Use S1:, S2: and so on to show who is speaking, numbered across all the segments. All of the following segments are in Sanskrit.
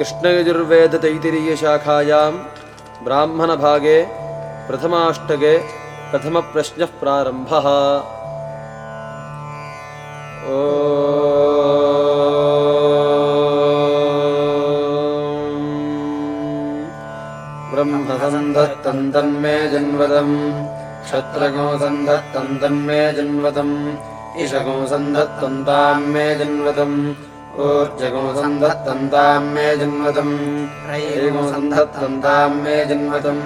S1: कृष्णयजुर्वेदतैतिरीयशाखायाम् ब्राह्मणभागे प्रथमाष्टके प्रथमप्रश्नः प्रारम्भः। ओ ब्रह्मसन्धत्तम् मे जन्मदम् क्षत्रगो सन्धत्तम् मे जन्मदम् इषगो सन्धत्तन्ताम् मे जन्मदम् ऊर्जगो सन्धत्तन्ताम् मे जन्मदम् रैगो सन्धत्तन्ताम् मे जन्मदम्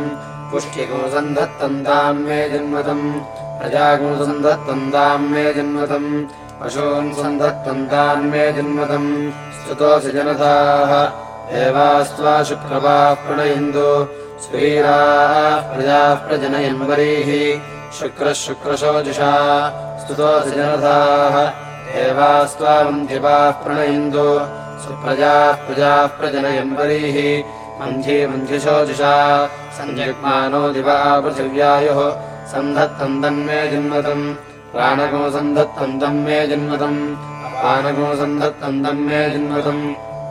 S1: पुष्ट्यगो सन्धत्तन्ताम् मे जन्मदम् प्रजागो सन्धत्तन्ताम् मे जन्मदम् पशून् सन्धत्तन्तान् मे जन्मदम् स्तुतोऽसि जनताः। देवास्त्वा शुक्रवाः प्रणयन्तु। स्वीराः प्रजाः प्रजनयन्वरीः। शुक्रः शुक्रशोजुषा स्तुतोऽसि जनताः देवास्त्वा वन्ध्यपाः प्रणयन्तु। सुप्रजाः प्रजाः प्रजनयन्वरीः मन्ध्ये मन्ध्यशोजुषा सञ्जग्मानो दिवा पृथिव्यायुः। सन्धत्तम् तन्मे जन्मतम्। प्राणगो सन्धत्तम् तन्मे जन्मतम्। पानगो सन्धत्तम् तन्मे जन्मतम्।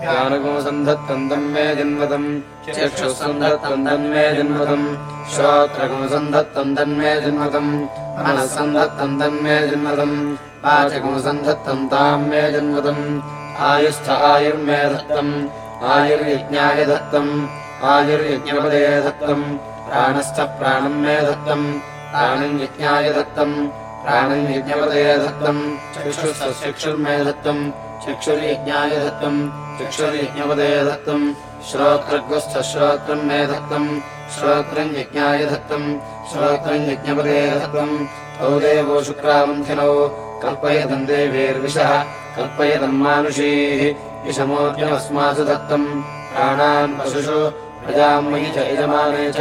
S1: ज्ञानगो सन्धत्तम् तन्मे जन्मतम्। चक्षुः सन्धत्तम् तन्मे जन्मतम्। श्रोत्रगो सन्धत्तम् तन्मे जन्मतम्। सन्धत्तम् तन्मे जन्मतम् वाचगो सन्धत्तम् ताम् मे जन्मतम्। आयुस्थ आयुर्मे दत्तम्। आयुर्यज्ञाय दत्तम्। आयुर्यज्ञपदे दत्तम्। प्राणश्च प्राणम् मे दत्तम्। प्राणम् यज्ञाय दत्तम्। प्राणम् यज्ञपदे दत्तम्। चक्षुर्मे दत्तम्। चक्षुर्यज्ञाय दत्तम्। चक्षुर्यज्ञपदे दत्तम्। श्रोत्रग्रस्थ श्रोत्रम् मे दत्तम्। श्रोत्रम् यज्ञाय दत्तम्। श्रोत्रम् यज्ञपदे दत्तम्। तौ देवो शुक्रावन्थिनौ कल्पयतम् देवेर्विशः कल्पयतम् मानुषीः। विषमोऽस्मासु दत्तम्। प्राणान् पशुषु प्रजाम् मयि च यजमाने च।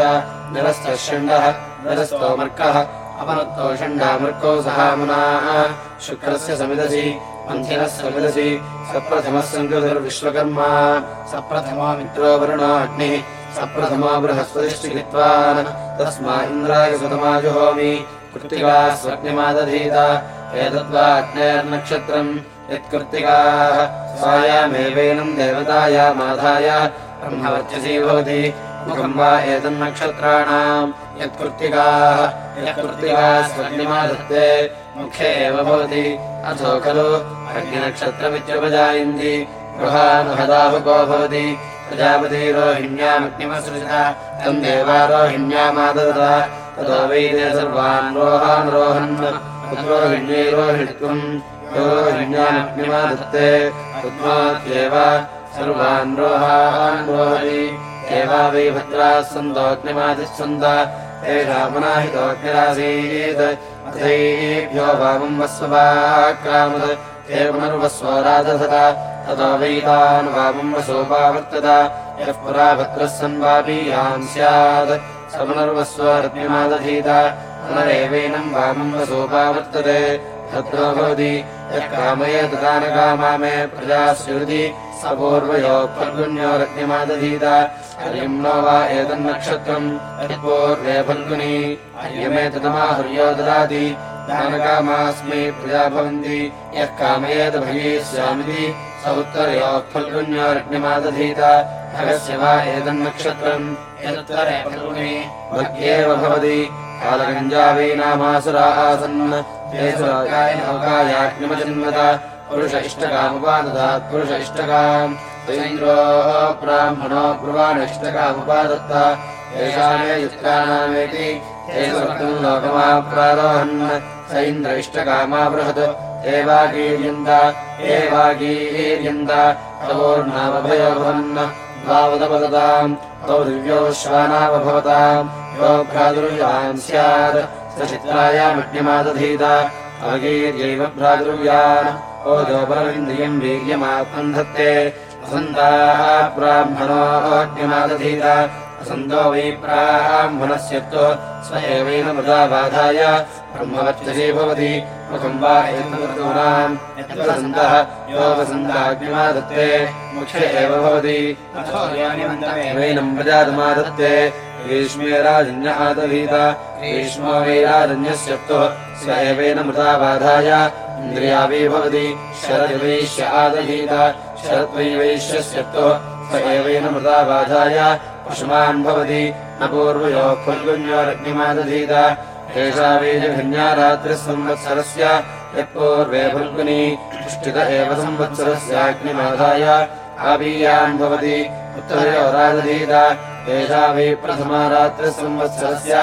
S1: निरस्तः षण्डः निरस्तो मर्कः। अपनत्तो षण्डामर्कौ सहामुनाः। शुक्रस्य समिदसि मन्थिनः समिदसि। सप्रथमः सङ्कृतिर्विश्वकर्मा सप्रथमो मित्रो वरुणो अग्निः। सप्रथमो बृहस्पतिश्चित्वान् तस्मा इन्द्राय सुतमाजुहोमि। कृत्तिका स्वग्निमादधीत एतद्वा अग्नेर्नक्षत्रम् यत्कृत्तिकाः स्वायामेवेनम् देवतायामाधाय ब्रह्मवर्चसी भवति। मुखम् वा एतन्नक्षत्राणाम् यत्कृत्तिकाः। यत्कृत्तिकाः स्वग्निमाधत्ते मुखे एव भवति। अथो खलु अग्निनक्षत्रमित्युपजायन्ति। गृहानुहदाहुको भवति। प्रजापति रोहिण्यामग्निमसृजत। तम् देवा रोहिण्यामाददत ततो वैदे सर्वान् रोहान् रोहन् वै भद्राः सन्तोऽग्निमादिः सन्त तेषामनाहितोऽग्निरासीत् अथैभ्यो वामम् वस्ववाक्रामत् ते पुनर्वस्वो राजधत ततो वैतान् वामम् वसोपावर्तत यः पुरा भद्रः सन्वापीयान् स्यात्। स पुनर्वस्वरत्निमादधीत भद्रो भवति यः कामये तथा न कामा मे प्रजा स पूर्वयो फल्गुन्यो रग्निमादधीत। हर्यम् नो वा एतन्नक्षत्रम् पूर्वे फल्गुनी। हर्यमेतदमाहुर्यो ददाति। दानकामास्मै प्रजा भवन्ति। यः कामयेत भगीष्यामिति स उत्तरयो फल्गुन्यो रग्निमादधीत। भगस्य वा एतन्नक्षत्रम् एतत्तरे फल्गुनी। भग्येव भवति कालगञ्जावीनामासुरा आसन्। लोकायाग्निमजन्मत पुरुष इष्टकामुपाददात् पुरुष इष्टकाम् ब्राह्मणो ब्रुवाण इष्टकामुपादत्त येषामे युत्राणामेति ते स्वर्गम् लोकमाप्रारोहन्। स इन्द्र इष्टकामाबृहत् एवागीर्यन्त एवागीर्यन्त तवोर्नामभयो भवन् द्वावदपदताम्। तौ दिव्यो श्वानावभवताम् यो भ्रातुर्यान् स्यात्। स चित्रायामग्निमादधीत। अवगीर्यैव भ्रातुर्यान् ओजोपरमिन्द्रियम् वीर्यमात्मम् धत्ते वसन्ताः ब्राह्मणोऽग्निमादधीत वसन्तो वै ब्राह्मणस्य स्व एवेन मृदा बाधाय। ब्रह्मवत्यसी भवति। वा यो वसन्ताग्निमादत्ते। एव भवति। ग्रीष्मे राजन्य आदधीत ग्रीष्मो वै राजन्यस्यप्तुः स एवेन मृता बाधाय इन्द्रियावी भवति। शरद्वैश्य आदधीत शरद्वैवैश्यस्यप्तुः स एवेन मृदा बाधाय पशुमान् भवति। न पूर्वयोः फल्गुन्योरग्निमादधीत एषा बीजघन्या रात्रिः संवत्सरस्य। यत्पूर्वे फल्गुनी पुष्टित एव संवत्सरस्याग्निमाधाय आबीयान् भवति। उत्तरयो राजधीत एषा वै प्रथमा रात्रिः संवत्सरस्य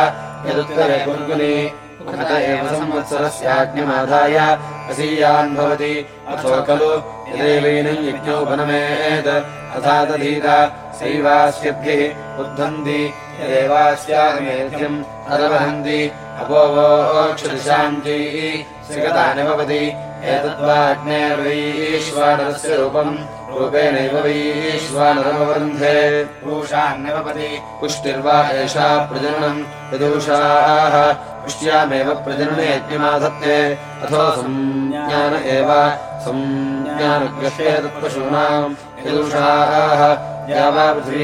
S1: यदुत्तरे फल्गुनी उत एव संवत्सरस्याग्निमाधाय असीयान् भवति। अथो खलु यदेवैनम् यज्ञोपनमेत् तथा दधीत सैवास्यद्भिः उद्धन्ति। यदेवास्यामेध्यम् अदवहन्ति अपोवोक्षदिशान्तिः सिगतानि भवति। रूपम् रूपेणैव पूषान्यवपति पुष्टिर्वा एषा प्रजननम् यदूषाः। पुष्ट्यामेव प्रजनने यज्ञमाधत्ते अथो संज्ञान एव। संज्ञानग्रहेतत्पशूनाम् यदूषाः।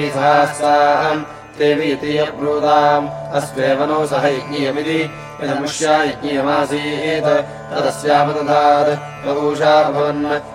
S1: सहस्राम्। तेवि यतीयब्रूताम् अस्वेव नो सह यज्ञीयमिति। यदमुष्या यज्ञीयमासीत्। तदस्यामदधात् बहूषा अभवन्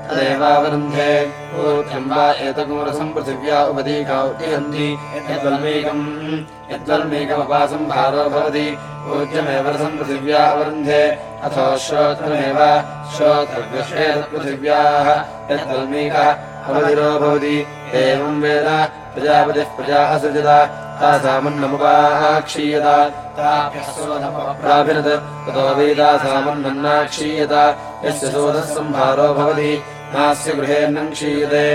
S1: तदेवावरुन्धे। ऊर्ध्यम् वा एतकुमरसम् पृथिव्या उपदीका यद्वल्मीकम् यद्वल्मीकमपासम्भारो भवति। ऊर्जमेव रसम् पृथिव्या अथो श्रोत्रमेव श्रोत्रग्रहेतत्पृथिव्याः यद्वल्मीकः अवधिरो भवति। एवम् वेद प्रजापतिः प्रजा असृजत तासामन्नमुपाक्षीयत प्राभिनत् ततो यस्य सोदः सम्भारो भवति। नास्य गृहेऽन्नम् क्षीयते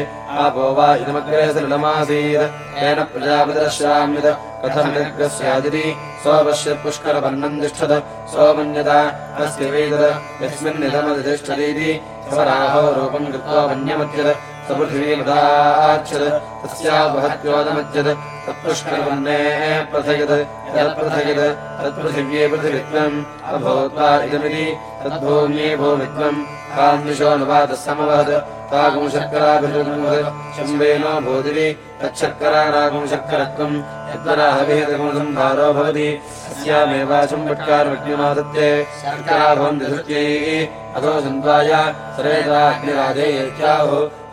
S1: आपो वा इदमग्रे सलिलमासीत् येन प्रजापतिरश्राम्यत कथमिदग्रः स्यादिति सोपश्यत् पुष्करपन्नम् तिष्ठत् तस्य वेदत् यस्मिन्निदमधितिष्ठतीति स्वराहो रूपम् कृत्वा तत्पुष्करवन्ने प्रथयत् यत्प्रथयत् तत्पृथिव्ये पृथिवित्वम्। अभूत्वा इदमिति। तद्भूम्ये भूमित्वम् भूदिरि तच्छर्करारागुंशर्करत्वम् यद्वराहभिहितगुणसम्भारो भवति। अस्यामेवाचम्बट्कारमग्निमादत्ते शर्करा भवन्ति धृत्यैः अथो सन्त्वाय सरेताग्निराजे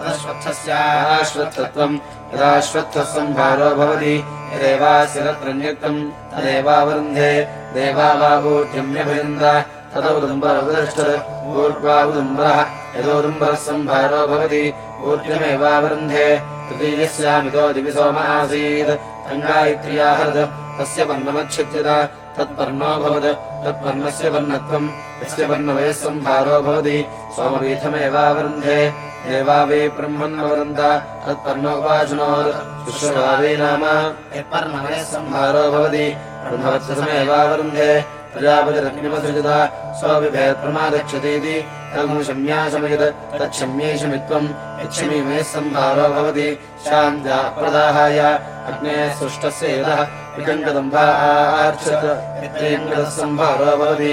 S1: तदश्वत्थस्याश्वत्थत्वम् यदाश्वत्थः सम्भारो भवति यदेवास्य तत्रन्युक्तम् तदेवावरुन्धे देवा वा ऊर्जम्यभयन्त तदौदुम्बरमुदतिष्ठत् ऊर्ध्वा उदुम्बरः भवति ऊर्जमेवावरुन्धे तृतीयस्यामितो दिवि सोम आसीत् अङ्गायित्र्याहरत् तस्य पर्णमच्छिद्यत तत्पर्णो भवत् तत्पर्णस्य पर्णत्वम् यस्य पर्णवयः सम्भारो भवति सोमपीठमेवावरुन्धे देवा वै ब्रह्मन्नवरन्त तत्पर्णोपाशुनोत् शुश्रवावे नाम। यत्पर्णवयः सम्भारो भवति ब्रह्मवत्समेवावरुन्धे प्रजापतिरग्निमसृजत स्वविभेत्प्रमादक्षतीति तगुशम्याशमयत् तच्छम्यैषमित्वम् यच्छमीमयः सम्भारो भवति। शान्त्या प्रदाहाय अग्नेः सृष्टस्य यतः विकङ्कदम्भार्चत् यत्रेङ्गतः सम्भारो भवति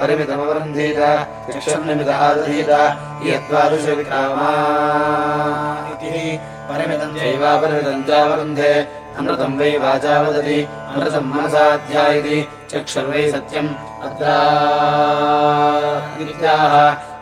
S1: परिमितमवरुन्धीत शिक्षन्निमित आदधीत यद्वादशविक्रामा परिमितम् चैवापरिमितम् चावरुन्धे अमृतम् वै वाचा वदति अमृतम् मनसाध्यायति चक्षुर्वै सत्यम् अत्राः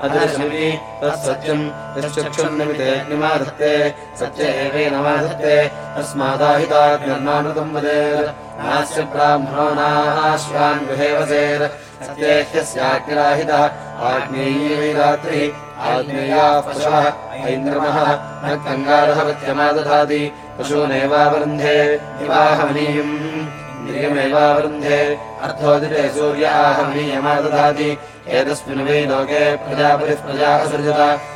S1: अदर्शमिति तत्सत्यम् यश्चक्षुन्निमितेऽग्निमाधत्ते सत्य एवेनमाधत्ते तस्मादाहिताग्निर्नामृतम् वदेत् नास्य ब्राह्मणो नाश्वान् गृहेवसेत् सत्येह्यस्याग्निराहितः आग्नेयी रात्रिः आग्नेयाः पशवः ऐन्द्रमः न कङ्गारः वत्यमादधाति पशूनेवावरुन्धे विवाहमनीयम् इन्द्रियमेवावरुन्धे अर्थोदिते सूर्य आहमनीयमादधाति, एतस्मिन् वै लोके प्रजापतिः प्रजा असृजत।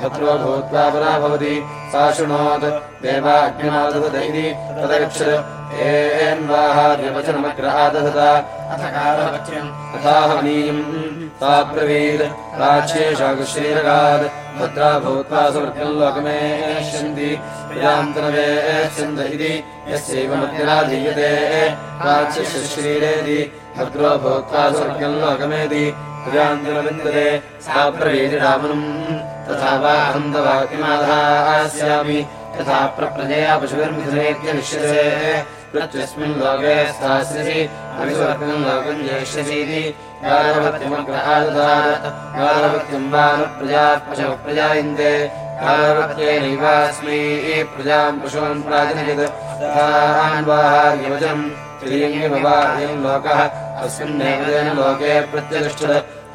S1: भद्रो भूत्वा परा भवति। सा शृणोत् देवाग्निमादधत तदगच्छत् एन्वाहार्यवचनमग्रहादधत अथाहवनीयम् सा ब्रवीत्। प्राच्येषागश्रीरगात् भद्रा भूत्वा सुवर्गम् लोकमेष्यन्ति प्रजान्तनवेष्यन्त इति यस्यैव मध्यराधीयते प्राच्यश्रीरेति भद्रो भूत्वा स्वर्गम् लोकमेति। प्रजान्तनविन्दते सा ब्रवीति रामनम् लोके स्थास्यसि। अविस्वर्गम् लोकम् जेष्यसीति गारवत्यमग्रहादधात् गारवत्यम् वा न प्रजाः पशवः प्रजायन्ते गारवत्येनैवास्मै प्रजाम् पशून् प्राजनयत्। लोकः। अस्मिन्नेव लोके प्रत्यतिष्ठत्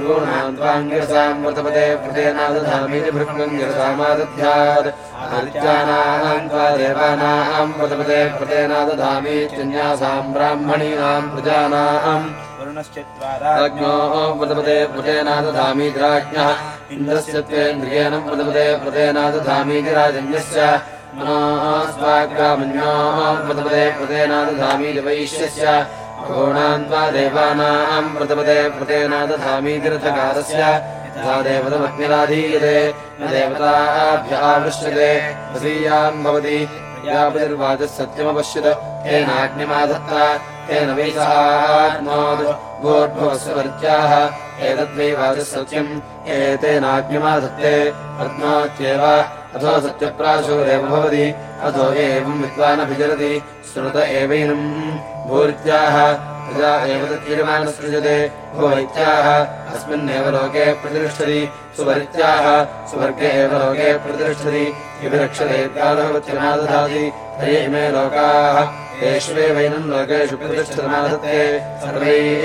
S1: ूर्णान् त्वाङ्गिरसाम् वर्तपते प्रतेनादधामीति भृङ्गम् गिरसामादध्यात् आदित्यानाम् त्वा देवानाम् वर्तपते प्रतेनादधामीत्यन्यासाम् ब्राह्मणीनाम् प्रजानाम् राज्ञो वर्तपते प्रतेनादधामीति राज्ञः। इन्द्रस्य त्वेन्द्रियेण वर्तपते प्रतेनादधामीति राजन्यस्य। मनोस्वाग्रामन्यो वर्तपते प्रतेनादधामीति वैश्यस्य गोणान् त्वा देवानाम् प्रतपते प्रतेनादधामीतिरथकारस्य यथा देवतमग्निराधीयते न देवताभ्य आवृश्यते वसीयाम् भवति प्रजापतिर्वाचः सत्यमपश्यत् तेनाग्निमाधत्ता तेन वै सहात्मोद् गोर्भवस्य वर्त्याः एतद्वै वाचः सत्यम् एतेनाग्निमाधत्ते रत्नोत्येव अथो सत्यप्राशुरेव भवति अथो एवम् विद्वानभिचरति श्रुत एवैनम् प्रजा एव तत्तीर्मानसृजते भुवैत्याह अस्मिन्नेव लोके प्रतिष्ठति। सुवरित्याह सुवर्गे एव लोके प्रतिष्ठति। विभिरक्षतेत्यादभवत्यमादधाति तये लोकाः। येष्वेवैनम् लोकेषु सर्वैः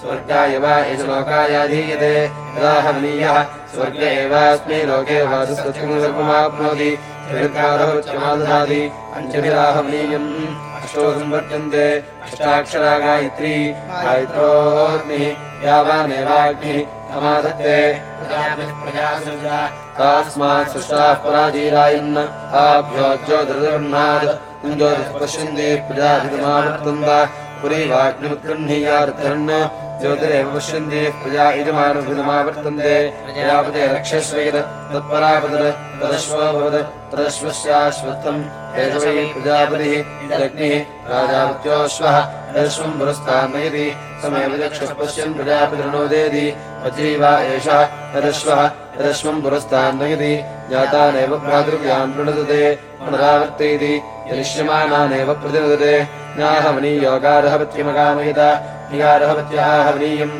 S1: स्वर्गाय वा एष लोकायाधीयते यदाहवनीयः स्वर्ग एवास्मै लोके वासुसत्यमाप्नोति दीर्घारवत्यमादधाति पञ्चभिराहवनीयम् अष्टो संवर्त्यन्ते अष्टाक्षरा गायत्री गायत्रोऽग्निः यावानेवाग्निः समाधत्ते तास्मात् सृष्टाः पराजीरायन्। आभ्यो ज्योतिर्गृह्णात् ज्योतिः पश्यन्ति प्रजाभितमावर्तन्त पुरी वाग्निमुत्गृह्णीयार्थन् ज्योतिरेव पश्यन्ति प्रजा यजमानभितमावर्तन्ते प्रजापते रक्षस्वेद तत्परापदत् तदश्वभवत् तदश्वस्याश्वत्थम् एतवै प्रजापतिः इदग्निः राजावत्योऽश्वः यदश्वम् पुरस्तान्नयति समेव चक्षुः पश्यन् प्रजापितृणोदेति वज्री वा एषः यदश्वः यदश्वम् पुरस्तान्नयति जातानेव भ्रातृव्यान् प्रणदते पुनरावर्तयति यदिष्यमानानेव प्रतिनदते ज्ञाहवनीयोगारहपत्यमकामयित निगारहपत्याहवनीयम्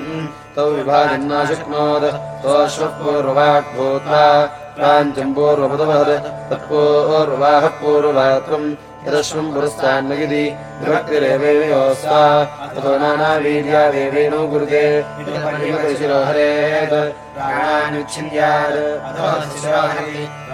S1: तौ विभाजन्ना शक्नोत्। तोऽश्वः पूर्ववाक् भूत्वा प्राञ्चम् पूर्वपदवत् तत्पूर्वाः पूर्ववात्रम् यदश्वम् पुरस्तान्मयिति ध्रुवक्तिरेवेयोस्ता ततो नानावीर्या देवेनो गुरुते। शिरोहरेत्। प्राणान्युच्छिन्द्यात्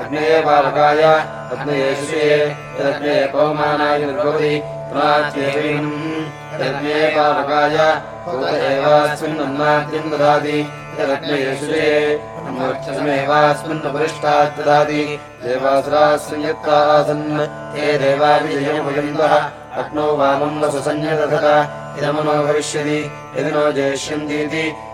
S1: अग्नये पावकाय अग्नये शिशये तदग्नये पवमानाय निर्भवति पावकाय भूत एवास्मिन्नन्नाद्यम् ददाति। तदग्नये शिशये नमोक्षसमेवास्मिन्नपरिष्टात् ददाति। देवासुराः संयुक्तासन् ते देवाभिजयमुपयन्तः अग्नौ वामम् न सुसंयदधत इदमनो भविष्यति यदि नो जेष्यन्तीति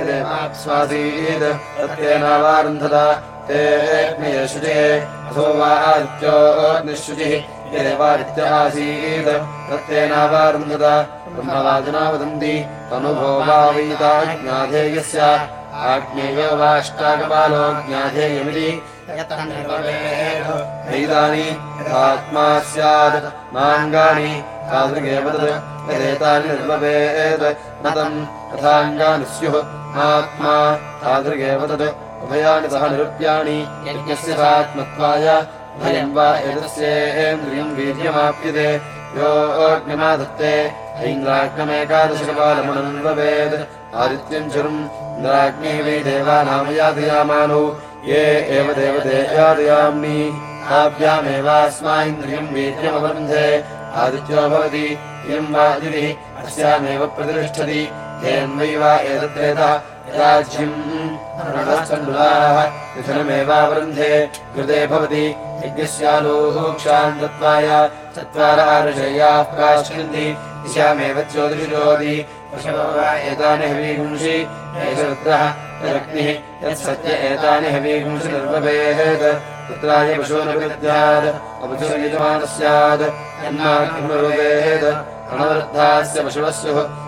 S1: यदेवाप्स्वासीत् ते शुचे अथो यदेवादित्य आसीत् तत्तेनावारुन्धत ब्रह्मवादिना वदन्ति तनुभो वा वीता ज्ञाधेयस्य आज्ञेयो वाष्टाकपालो ज्ञाधेयमिति यथात्मा स्यात् नाङ्गानि तादृगेव तत् यदेतानि निर्मवेत् न तम् तथाङ्गानि स्युः आत्मा तादृगेव तत् उभयानि सह निरूप्याणि यज्ञस्य सात्मत्वाय भयम् वा एतस्येन्द्रियम् वीर्यमाप्यते यो अग्निमादत्ते ऐन्द्राग्नमेकादशकपालमनन्ववेत् आदित्यम् चरुम् इन्द्राग्निः वै देवानामयादयामानौ ये एव देवते यादयाम्नि ताभ्यामेवास्मा इन्द्रियम् वीर्यमवरुन्धे आदित्यो भवति इयम् वा दिविः अस्यामेव प्रतिष्ठति मिथुनमेवावरुन्धे कृते भवति क्षान्तत्वाय चत्वार आरुषय्याः प्राश्यन्ति दिशामेव वा एतानि निर्वभेत् पुत्राय पशूनविद्यात् अपशुर्यजमानः स्यात् अनवृद्धास्य पशुवस्युः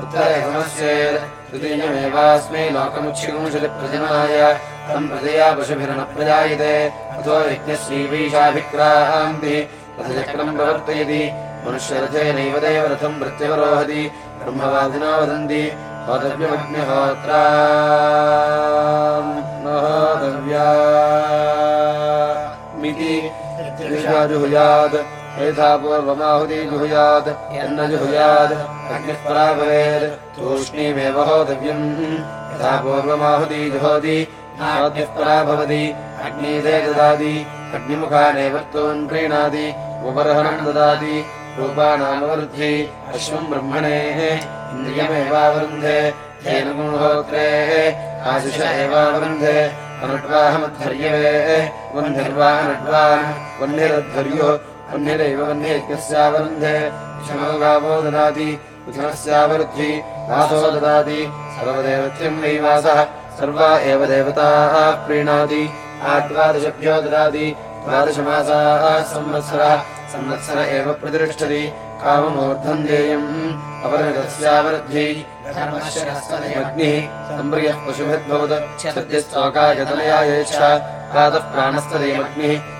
S1: उत्तरे समस्येत् तृतीयमेवास्मै लोकमुक्षिगुंशति प्रजनाय तम् प्रजया पशुभिर्न प्रजायते अथो यज्ञश्रीवीशाभिक्रान्तिः। रथचक्रम् प्रवर्तयति। मनुष्यरथेनैव देवरथम् प्रत्यवरोहति। ब्रह्मवादिना वदन्ति होतव्यमग्निहोत्रा होतव्यामिति यथा पूर्वमाहुति जुहुयात्, यन्न जुहुयात् अग्निः परा तूष्णीमेव होतव्यम्। यथा पूर्वमाहुति जुहोति आद्यः परा भवति ददाति अग्निमुखानेव तून् प्रीणाति उपरहणम् ददाति रूपानामवृद्धि अश्वम् ब्रह्मणेः, इन्द्रियमेवावरुन्धे तेन गुणहोत्रेः आशिष एवावरुन्धे अनुट्वाहमध्वर्यवे वह्निर्वा अनुट्वान् वह्निरध्वर्यो वह्निरैव गावो ददाति विषमस्यावरुद्धि वासो ददाति। सर्वदेवत्यम् वैवासः सर्वा एव देवताः प्रीणाति। आद्वादशभ्यो ददाति द्वादशमासाः संवत्सरः। संवत्सर एव प्रतिष्ठति काममूर्धम् देयम्। सम्प्रियः पशुभिर्भवत्। सद्यस्तोकायतनयायेच्छा प्रातः प्राणस्तदेवग्निः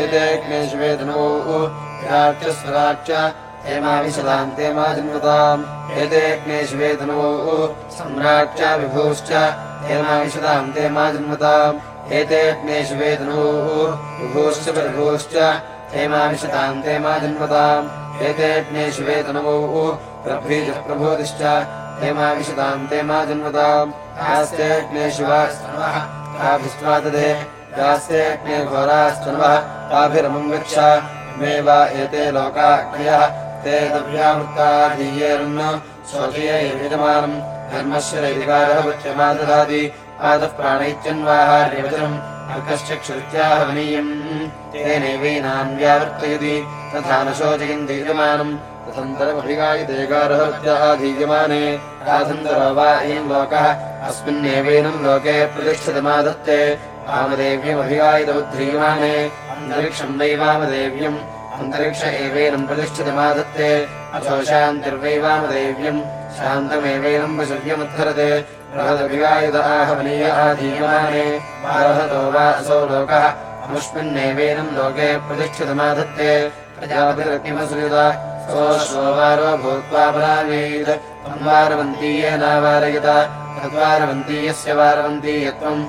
S1: एतेऽग्ने शिवेदनो विराट्यस्वराट्य हेमाविशदाम् ते मा जन्मताम् एतेऽग्ने शिवेदनो सम्राट्च विभूश्च हेमाविशदाम् ते मा जन्मताम् एतेऽग्ने शिवेदनो विभूश्च प्रभूश्च हेमाविशताम् ते मा जन्मताम् एतेऽग्ने शिवेदनवो प्रभ्रीजः प्रभोदिश्च हेमाविशताम् ते मा जन्मताम् ताभिरमुम् गच्छ मे वा एते लोकाग्नयः ते दव्यावृत्ताधीयेरन् स्वकीयैर्यजमानम् धर्मस्य रैतिकारः वच्यमा ददाति पादः प्राणैत्यन्वाहार्यवचनम् अर्कश्चक्षुरित्याहवनीयम् तेनैवैनान् व्यावर्तयति। तथा न शोचयन्ति यजमानम् तथन्तरमभिगायितेकारहत्याधीयमाने राधन्तरो वा अयम् लोकः। अस्मिन्नेवैनम् लोके प्रतिष्ठितमादत्ते। वामदेव्यमभिगायितमुद्ध्रीयमाणे अन्तरिक्षम् वै वामदेव्यम् अन्तरिक्ष एवैनम् प्रतिष्ठितमादत्ते अथो शान्तिर्वै वामदेव्यम् शान्तमेवैनम् वा असौ लोकः। अनुष्मिन्नेवैनम् लोके प्रतिष्ठितमादत्ते प्रजापतिरग्निमसुयुत सोऽश्ववारो भूत्वा परामीत् तन्वारवन्तीयेनावारयत तद्वारवन्तीयस्य वारवन्तीयत्वम्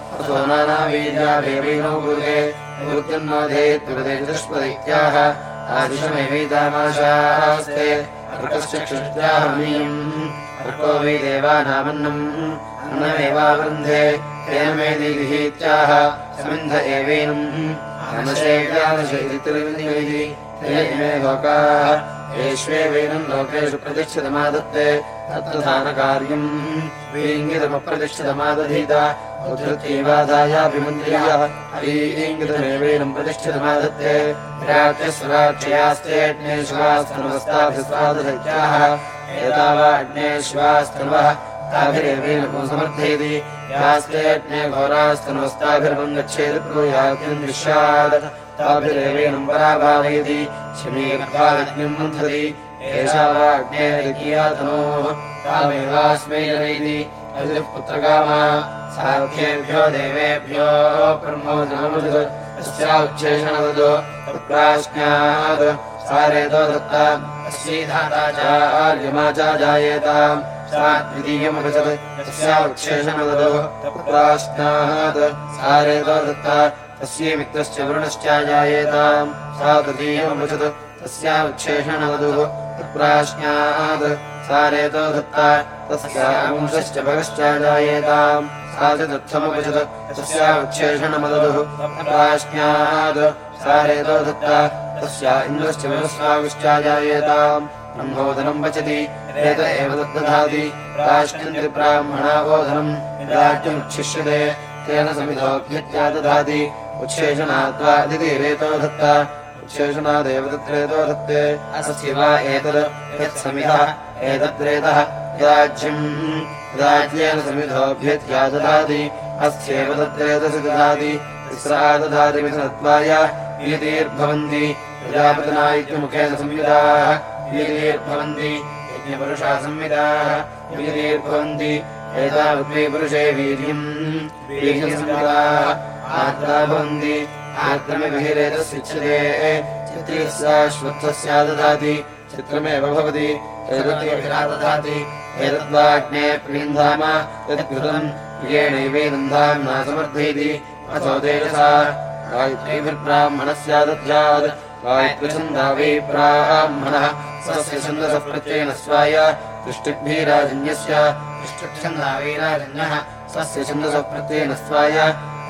S1: नानावीर्याभेवैनो गुरुते गुरुत्यन्नो धेत्युपदे चतुष्पदैत्याः आदिशमेवैतामाशास्ते अर्कश्चक्षुत्याहमीयम् अर्को वै देवानामन्नम् अन्नमेवावृन्धे तेन मे दीदिहीत्याह समिन्ध एवैनम्। अनशेव्यानशैतिर्विनिवैः ते इमे लोकाः येष्वेवैनम् लोकेषु प्रतिष्ठितमादत्ते तत्प्रधानकार्यम् वीङ्गितमप्रतिष्ठितमादधीत उद्धृत्यैवाधायाभिमन्त्र्यः हरीङ्गितमेवैनम् प्रतिष्ठितमादत्ते विराट्यस्वराक्षयास्तेऽग्ने शिवास्तनवस्ताभिस्वादधत्याः एतावा अग्ने शिवास्तनवः ताभिरेवेन समर्थयति यास्तेऽग्ने घोरास्तनवस्ताभिर्मम् गच्छेत् ताभिरेवेणम् पराभावयति शमीर्त्वादग्निम् एषा वाग्नेरिकीयातनोः तामेवास्मै जनयति साध्येभ्यो देवेभ्यो ब्रह्मोदनमृत् अस्याच्छेषणवद् सारेतो दत्ता अस्यैधाता चार्यमाचाजायेताम्। सा द्वितीयमृचत् तस्या वृक्षेषणवदो सारेतो दत्ता तस्यै मित्रश्च वरुणश्चाजायेताम् सा तृतीयमभजत् तस्या उच्छेषणवधुः तत्प्राश्न्यात् सारेतो दत्ता। तस्या वंशश्च भगश्चाजायेताम्। सा चतुर्थमभजत् तस्या उच्छेषणमदुः तत्प्राश्न्यात् सारेतो दत्ता। तस्या इन्द्रश्च विवस्वागुश्चाजायेताम् ब्रह्मोदनम् वचति। एत एव तद्दधाति प्राश्नन्ति ब्राह्मणावोदनम् राज्यमुच्छिष्यते तेन समिधोऽभ्यत्या दधाति उच्छेषणात्वा दितिरेतो दत्ता उच्छेषणादेव तत्रेतो दत्ते अस्य वा एतद् यत्समिधः, एतद्रेतः। राज्यम् राज्येन समिधोऽभ्यत्या ददाति अस्येव तत्रेतसि ददाति। तिस्रा ददाति विधत्वाय वीतिर्भवन्ति प्रजापतिना इत्यमुखेन संविदाः। वीतिर्भवन्ति यज्ञपुरुषा संविदाः। वीतिर्भवन्ति एतावद्वै पुरुषे वीर्यम्। वीर्यम् संविदाः आत्रा भवन्ति आक्रमिबहिरेतस्विच्छते चित्रीस्याश्वत्थस्या ददाति चित्रमेव भवति। ददाति एतद्वाग्ने प्रीन्धाम यत्कृतम् येनैवेदन्धाम्ना समर्थयति। अथो तेजसा। गायत्रीभिर्ब्राह्मणः स्यादध्यात् गायत्रीछन्दा वै ब्राह्मणः स्वस्य छन्दसः प्रत्ययेन स्वाय। दृष्टिभिराजन्यस्य
S2: दृष्टिच्छन्दा वैराजन्यः
S1: स्वस्य छन्दसः प्रत्ययेन स्वाय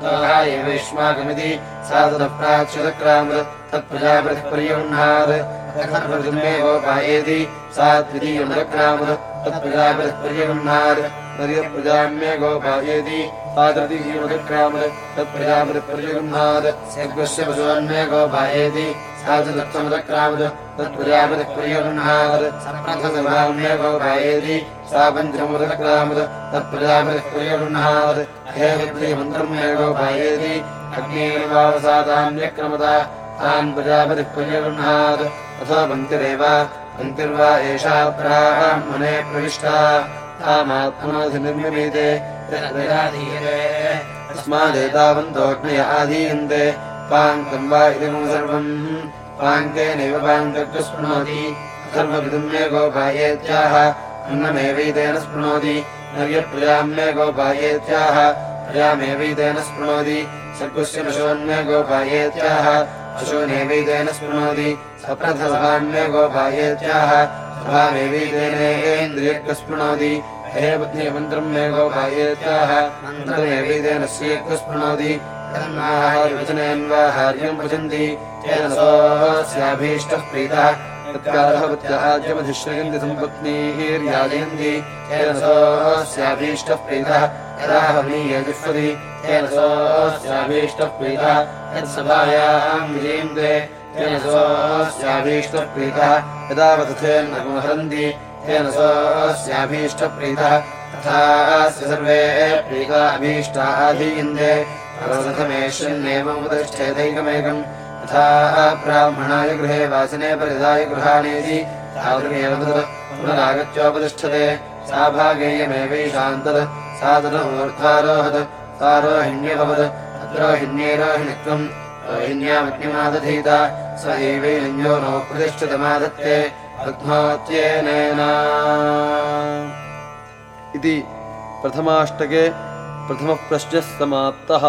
S1: दोहाय वेश्माकमिति सा ततः प्राक्षुतक्राम तत्प्रजापतिः पर्युह्णात्। सा द्वितीयमृक्राम तत्प्रजापतिः पर्युह्णात्। नर्यप्रजाम्ये गोपायेति सा तृतीयमुदक्रामत् तत्प्रजापतिः पर्यगृह्णात् सर्गस्य पशुवन्मे गोपायेति सा चतुर्थमुदक्रामत् तत्प्रजापतिः पर्यगृह्णात् सप्रथसभाम्ये गोपायेति सा पञ्चमुदक्रामत् तत्प्रजापतिः पर्यगृह्णात् हे विद्रियमन्त्रम् मे गोपायेति अग्नेर्वावसादान्यक्रमत तान् प्रजापतिः पर्यगृह्णात् अथो पङ्क्तिरेव पङ्क्तिर्वा एषा ब्राह्मणे प्रविष्टा तामात्मनोऽधिनिर्मिमीते तस्मादेतावन्तोऽग्नय आधीयन्ते। पाङ्कम् वा इदम् पाङ्केनैव पाङ्कः स्पृणोति। नर्यप्रजाम्ये गोपायेत्याह। प्रजामेवैतेन स्पृणोति। सर्गस्य पशोन्मे गोपायेत्याह। पशूनेवैतेन स्पृणोति। सप्रथसभान्मे गोपायेत्याह सभामेवैतेनेन्द्रियः स्पृणोति हे बुद्धि मन्त्रम् मे गोपायेत्याह। मन्त्रमेवैतेन स्येक् स्पृणोति वचनेन्वा हार्यम् पचन्ति तेन सोऽस्याभीष्टः प्रीतः। तत्कालः बुद्ध्याद्यमधिश्रयन्ति सम्पत्नीर्याजयन्ति तेन सोऽस्याभीष्टः प्रीतः। यदा हवीय जिह्वति तेन सोऽस्याभीष्टः प्रीतः। यत्सभायाम् विजयन्ते तेन सोऽस्याभीष्टः प्रीतः यदा वतथेन्नहरन्ति तेन सोऽस्याभीष्टप्रीतः तथा अस्य सर्वे प्रीता अभीष्टा आधीयन्ते प्रवसथमेष्यन्नेवमुपतिष्ठेदैकमेकम् यथा ब्राह्मणाय गृहे वासने परिधाय गृहाणेति तादृगेव तत् पुनरागत्योपतिष्ठते। सा भागेयमेवैषान्तत् सा तदूर्ध्वारोहत् सा रोहिण्यभवत् तद्रोहिण्यैरोहिणित्वम् रोहिण्यामग्निमादधीत स एवैरञ्जो नो प्रतिष्ठितमादत्ते पद्मात्येनेन
S3: इति प्रथमाष्टके प्रथमः प्रश्नः समाप्तः